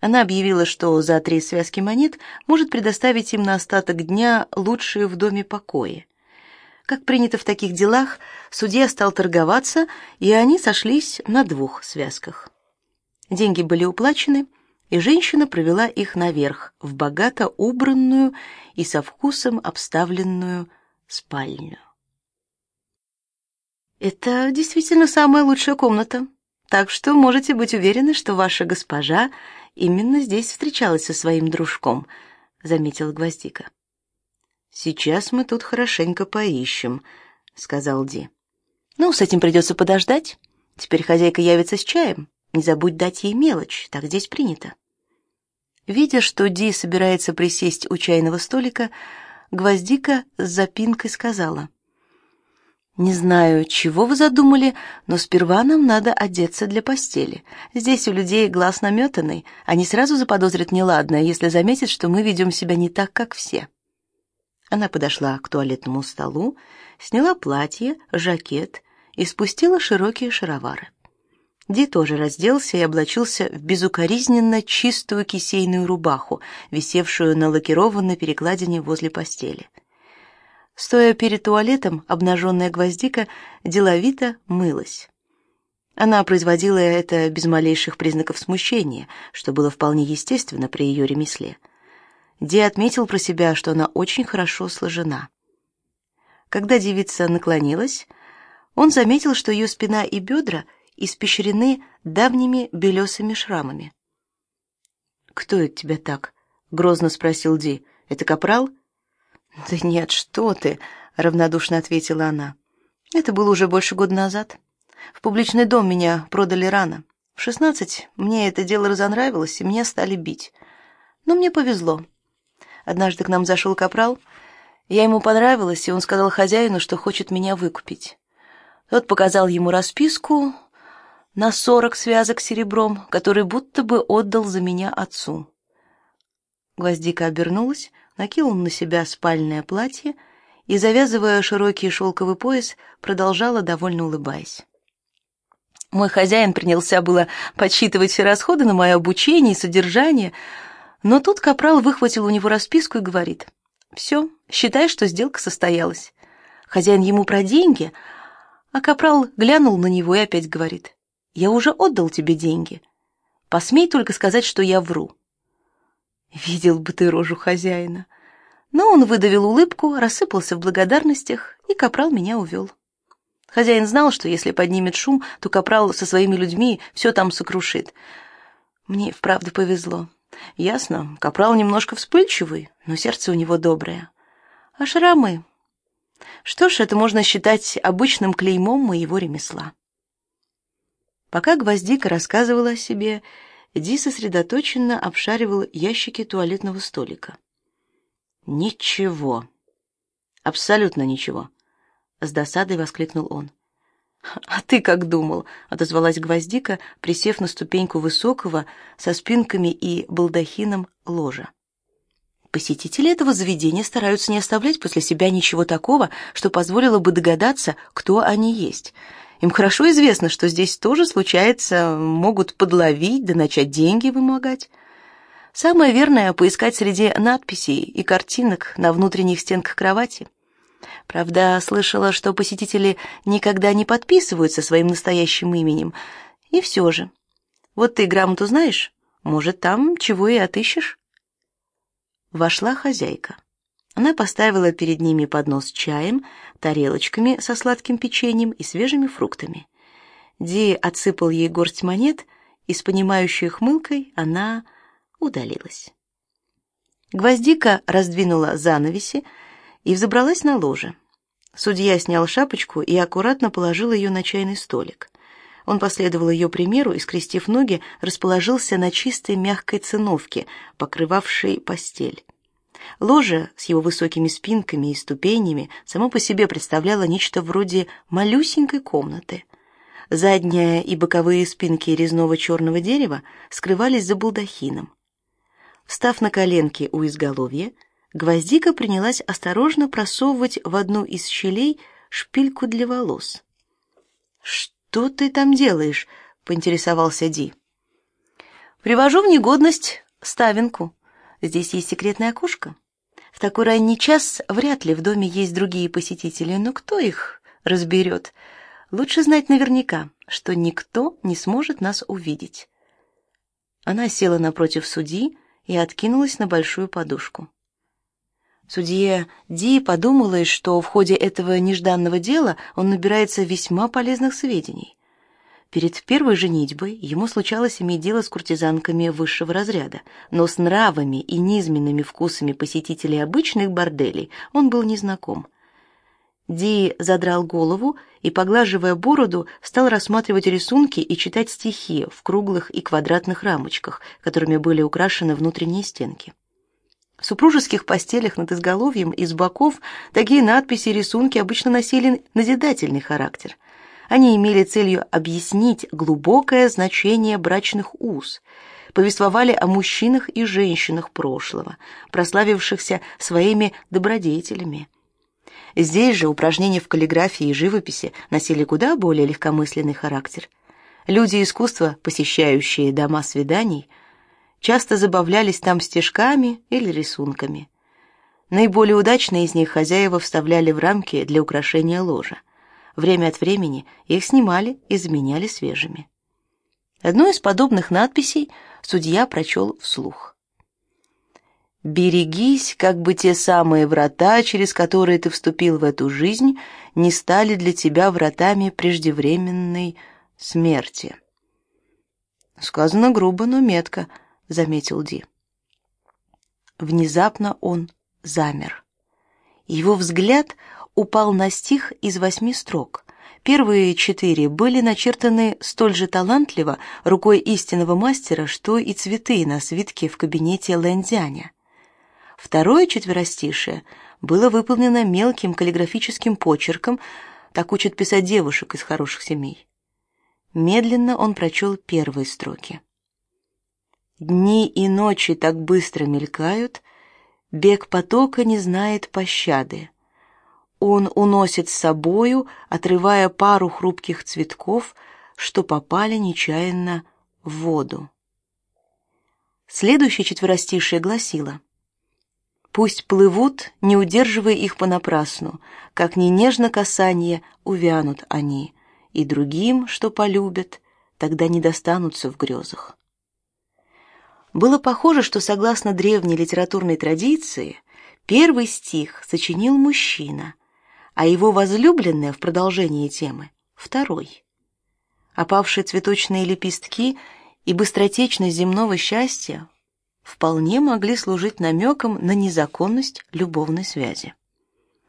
Она объявила, что за три связки монет может предоставить им на остаток дня лучшие в доме покои. Как принято в таких делах, судья стал торговаться, и они сошлись на двух связках. Деньги были уплачены, и женщина провела их наверх, в богато убранную и со вкусом обставленную спальню. Это действительно самая лучшая комната, так что можете быть уверены, что ваша госпожа именно здесь встречалась со своим дружком, заметила Гвоздика. Сейчас мы тут хорошенько поищем, сказал Ди. Ну, с этим придется подождать. Теперь хозяйка явится с чаем. Не забудь дать ей мелочь, так здесь принято. Видя, что Ди собирается присесть у чайного столика, Гвоздика с запинкой сказала: «Не знаю, чего вы задумали, но сперва нам надо одеться для постели. Здесь у людей глаз наметанный, они сразу заподозрят неладное, если заметят, что мы ведем себя не так, как все». Она подошла к туалетному столу, сняла платье, жакет и спустила широкие шаровары. Ди тоже разделся и облачился в безукоризненно чистую кисейную рубаху, висевшую на лакированной перекладине возле постели. Стоя перед туалетом, обнаженная гвоздика деловито мылась. Она производила это без малейших признаков смущения, что было вполне естественно при ее ремесле. Ди отметил про себя, что она очень хорошо сложена. Когда девица наклонилась, он заметил, что ее спина и бедра испещрены давними белесыми шрамами. «Кто это тебя так?» — грозно спросил Ди. «Это капрал?» «Да нет, что ты!» — равнодушно ответила она. «Это было уже больше года назад. В публичный дом меня продали рано. В шестнадцать мне это дело разонравилось, и меня стали бить. Но мне повезло. Однажды к нам зашел капрал. Я ему понравилась, и он сказал хозяину, что хочет меня выкупить. Тот показал ему расписку на сорок связок серебром, который будто бы отдал за меня отцу. Гвоздика обернулась, накинула на себя спальное платье и, завязывая широкий шелковый пояс, продолжала, довольно улыбаясь. Мой хозяин принялся было подсчитывать все расходы на мое обучение и содержание, но тут капрал выхватил у него расписку и говорит, «Все, считай, что сделка состоялась». Хозяин ему про деньги, а капрал глянул на него и опять говорит, «Я уже отдал тебе деньги. Посмей только сказать, что я вру». Видел бы ты рожу хозяина. Но он выдавил улыбку, рассыпался в благодарностях, и капрал меня увел. Хозяин знал, что если поднимет шум, то капрал со своими людьми все там сокрушит. Мне вправду повезло. Ясно, капрал немножко вспыльчивый, но сердце у него доброе. А шрамы? Что ж, это можно считать обычным клеймом моего ремесла. Пока Гвоздика рассказывала о себе, Ди сосредоточенно обшаривал ящики туалетного столика. Ничего. Абсолютно ничего, с досадой воскликнул он. А ты как думал? отозвалась Гвоздика, присев на ступеньку высокого со спинками и балдахином ложа. Посетители этого заведения стараются не оставлять после себя ничего такого, что позволило бы догадаться, кто они есть. Им хорошо известно, что здесь тоже случается, могут подловить да начать деньги вымогать. Самое верное поискать среди надписей и картинок на внутренних стенках кровати. Правда, слышала, что посетители никогда не подписываются своим настоящим именем. И все же. Вот ты грамоту знаешь, может, там чего и отыщешь. Вошла хозяйка. Она поставила перед ними поднос с чаем, тарелочками со сладким печеньем и свежими фруктами. Ди отсыпал ей горсть монет, и с понимающей хмылкой она удалилась. Гвоздика раздвинула занавеси и взобралась на ложе. Судья снял шапочку и аккуратно положил ее на чайный столик. Он последовал ее примеру и, скрестив ноги, расположился на чистой мягкой циновке, покрывавшей постель. Ложе с его высокими спинками и ступенями само по себе представляло нечто вроде малюсенькой комнаты. Задняя и боковые спинки резного черного дерева скрывались за балдахином. Встав на коленки у изголовья, Гвоздика принялась осторожно просовывать в одну из щелей шпильку для волос. «Что ты там делаешь?» — поинтересовался Ди. Привожу в негодность ставинку. Здесь есть секретное окошко. В такой ранний час вряд ли в доме есть другие посетители, но кто их разберет? Лучше знать наверняка, что никто не сможет нас увидеть. Она села напротив судьи и откинулась на большую подушку. Судья Ди подумала, что в ходе этого нежданного дела он набирается весьма полезных сведений. Перед первой женитьбой ему случалось иметь дело с куртизанками высшего разряда, но с нравами и низменными вкусами посетителей обычных борделей он был незнаком. Ди задрал голову и, поглаживая бороду, стал рассматривать рисунки и читать стихи в круглых и квадратных рамочках, которыми были украшены внутренние стенки. В супружеских постелях над изголовьем и с боков такие надписи и рисунки обычно носили назидательный характер – они имели целью объяснить глубокое значение брачных уз, повествовали о мужчинах и женщинах прошлого, прославившихся своими добродетелями. Здесь же упражнения в каллиграфии и живописи носили куда более легкомысленный характер. Люди искусства, посещающие дома свиданий, часто забавлялись там стежками или рисунками. Наиболее удачные из них хозяева вставляли в рамки для украшения ложа. Время от времени их снимали и заменяли свежими. Одну из подобных надписей судья прочел вслух. «Берегись, как бы те самые врата, через которые ты вступил в эту жизнь, не стали для тебя вратами преждевременной смерти». «Сказано грубо, но метко», — заметил Ди. Внезапно он замер. Его взгляд упал на стих из восьми строк. Первые четыре были начертаны столь же талантливо рукой истинного мастера, что и цветы на свитке в кабинете Лэндзяня. Второе четверостишее было выполнено мелким каллиграфическим почерком, так учат писать девушек из хороших семей. Медленно он прочел первые строки. Дни и ночи так быстро мелькают, бег потока не знает пощады он уносит с собою, отрывая пару хрупких цветков, что попали нечаянно в воду. Следующее четверостишее гласило: Пусть плывут, не удерживая их понапрасну, как не нежно касание, увянут они, и другим, что полюбят, тогда не достанутся в грезах. Было похоже, что согласно древней литературной традиции, первый стих сочинил мужчина, а его возлюбленная в продолжении темы второй. Опавшие цветочные лепестки и быстротечность земного счастья вполне могли служить намеком на незаконность любовной связи.